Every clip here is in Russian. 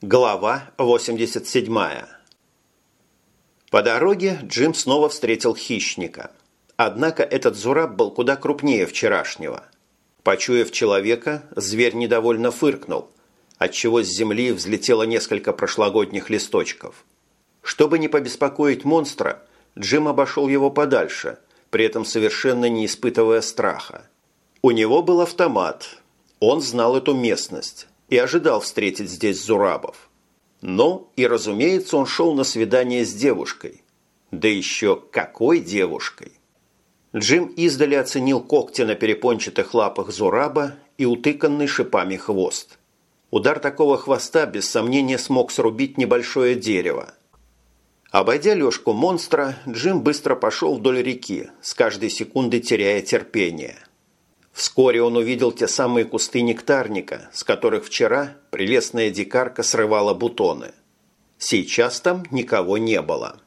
Глава 87 По дороге Джим снова встретил хищника. Однако этот зураб был куда крупнее вчерашнего. Почуяв человека, зверь недовольно фыркнул, отчего с земли взлетело несколько прошлогодних листочков. Чтобы не побеспокоить монстра, Джим обошел его подальше, при этом совершенно не испытывая страха. У него был автомат. Он знал эту местность и ожидал встретить здесь Зурабов. Но и, разумеется, он шел на свидание с девушкой. Да еще какой девушкой! Джим издали оценил когти на перепончатых лапах Зураба и утыканный шипами хвост. Удар такого хвоста без сомнения смог срубить небольшое дерево. Обойдя лёжку монстра, Джим быстро пошел вдоль реки, с каждой секундой теряя терпение – Вскоре он увидел те самые кусты нектарника, с которых вчера прелестная дикарка срывала бутоны. Сейчас там никого не было.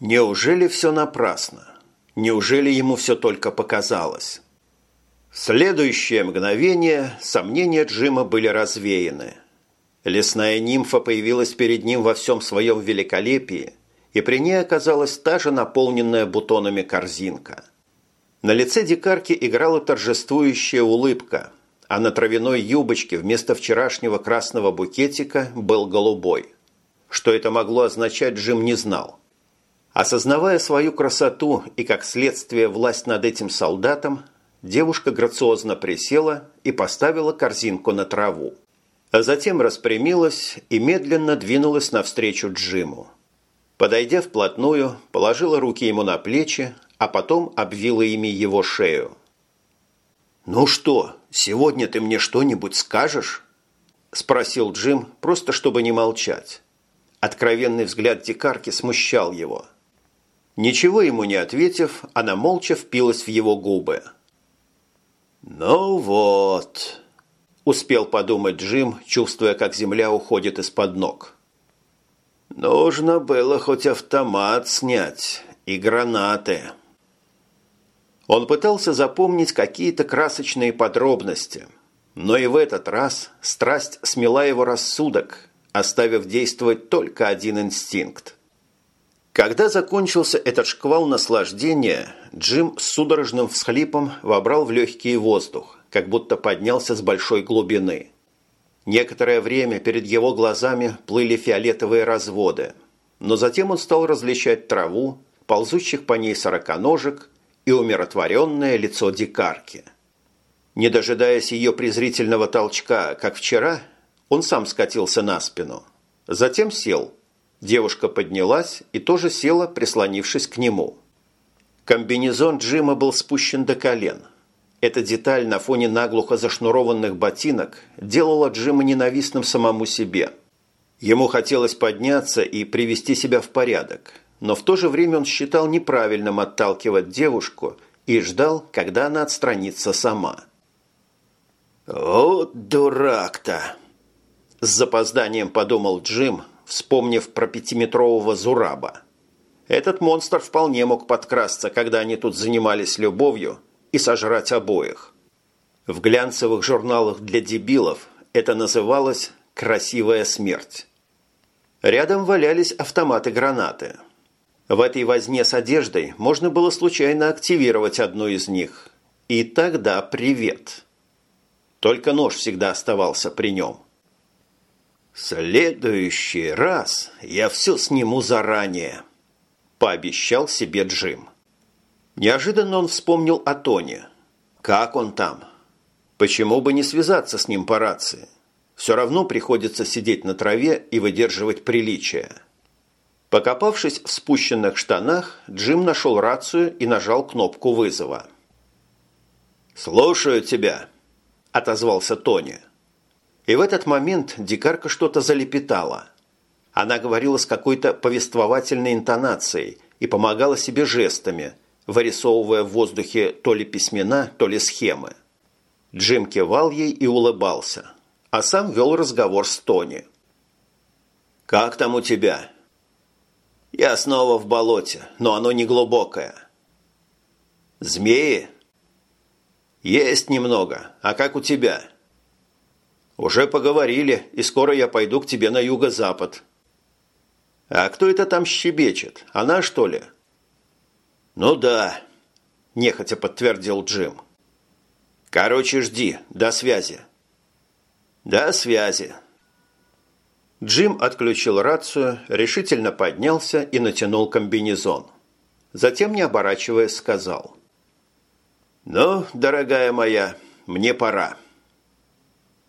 Неужели все напрасно? Неужели ему все только показалось? В следующее мгновение сомнения Джима были развеяны. Лесная нимфа появилась перед ним во всем своем великолепии, и при ней оказалась та же наполненная бутонами корзинка – на лице дикарки играла торжествующая улыбка, а на травяной юбочке вместо вчерашнего красного букетика был голубой. Что это могло означать, Джим не знал. Осознавая свою красоту и, как следствие, власть над этим солдатом, девушка грациозно присела и поставила корзинку на траву. А затем распрямилась и медленно двинулась навстречу Джиму. Подойдя вплотную, положила руки ему на плечи, а потом обвила ими его шею. «Ну что, сегодня ты мне что-нибудь скажешь?» – спросил Джим, просто чтобы не молчать. Откровенный взгляд дикарки смущал его. Ничего ему не ответив, она молча впилась в его губы. «Ну вот», – успел подумать Джим, чувствуя, как земля уходит из-под ног. «Нужно было хоть автомат снять и гранаты». Он пытался запомнить какие-то красочные подробности, но и в этот раз страсть смела его рассудок, оставив действовать только один инстинкт. Когда закончился этот шквал наслаждения, Джим с судорожным всхлипом вобрал в легкий воздух, как будто поднялся с большой глубины. Некоторое время перед его глазами плыли фиолетовые разводы, но затем он стал различать траву, ползущих по ней сороконожек и умиротворенное лицо дикарки. Не дожидаясь ее презрительного толчка, как вчера, он сам скатился на спину. Затем сел. Девушка поднялась и тоже села, прислонившись к нему. Комбинезон Джима был спущен до колен. Эта деталь на фоне наглухо зашнурованных ботинок делала Джима ненавистным самому себе. Ему хотелось подняться и привести себя в порядок – но в то же время он считал неправильным отталкивать девушку и ждал, когда она отстранится сама. «Вот дурак-то!» С запозданием подумал Джим, вспомнив про пятиметрового Зураба. Этот монстр вполне мог подкрасться, когда они тут занимались любовью, и сожрать обоих. В глянцевых журналах для дебилов это называлось «красивая смерть». Рядом валялись автоматы-гранаты – в этой возне с одеждой можно было случайно активировать одну из них. И тогда привет. Только нож всегда оставался при нем. «Следующий раз я все сниму заранее», – пообещал себе Джим. Неожиданно он вспомнил о Тоне. Как он там? Почему бы не связаться с ним по рации? Все равно приходится сидеть на траве и выдерживать приличия. Покопавшись в спущенных штанах, Джим нашел рацию и нажал кнопку вызова. «Слушаю тебя», – отозвался Тони. И в этот момент дикарка что-то залепетала. Она говорила с какой-то повествовательной интонацией и помогала себе жестами, вырисовывая в воздухе то ли письмена, то ли схемы. Джим кивал ей и улыбался, а сам вел разговор с Тони. «Как там у тебя?» Я снова в болоте, но оно не глубокое. Змеи? Есть немного. А как у тебя? «Уже поговорили, и скоро я пойду к тебе на юго-запад». «А кто это там щебечет? Она, что ли?» «Ну да», – нехотя подтвердил Джим. «Короче, жди. До связи». «До связи». Джим отключил рацию, решительно поднялся и натянул комбинезон. Затем, не оборачиваясь, сказал. «Ну, дорогая моя, мне пора».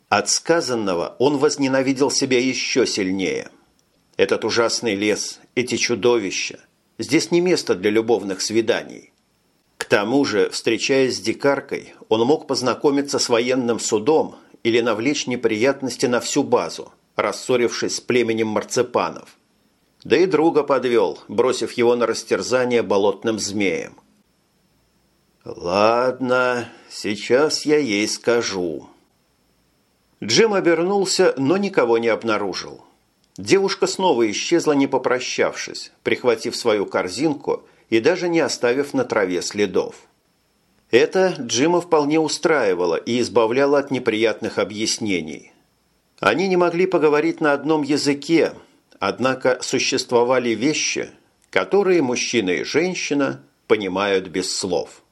От сказанного он возненавидел себя еще сильнее. Этот ужасный лес, эти чудовища. Здесь не место для любовных свиданий. К тому же, встречаясь с дикаркой, он мог познакомиться с военным судом или навлечь неприятности на всю базу, рассорившись с племенем марципанов. Да и друга подвел, бросив его на растерзание болотным змеем. «Ладно, сейчас я ей скажу». Джим обернулся, но никого не обнаружил. Девушка снова исчезла, не попрощавшись, прихватив свою корзинку и даже не оставив на траве следов. Это Джима вполне устраивало и избавляло от неприятных объяснений. Они не могли поговорить на одном языке, однако существовали вещи, которые мужчина и женщина понимают без слов.